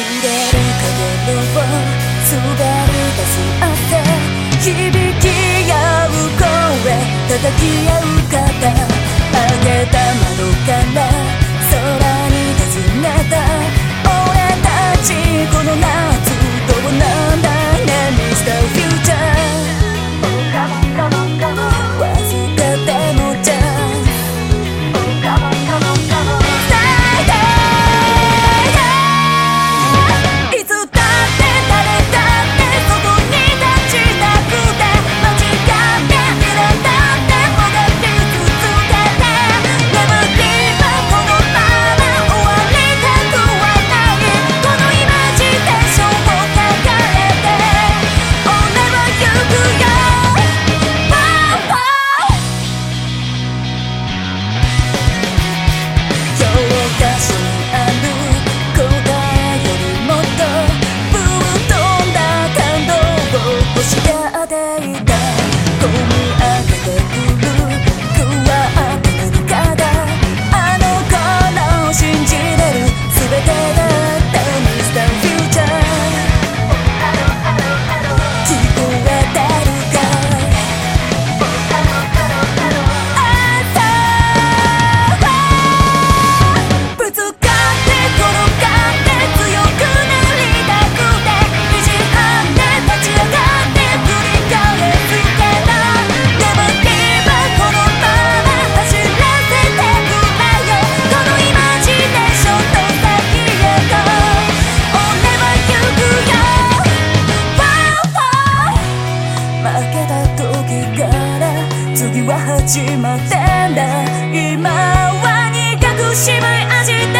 揺れる影の滑り出す次は始まってんだ。今は苦く渋い味で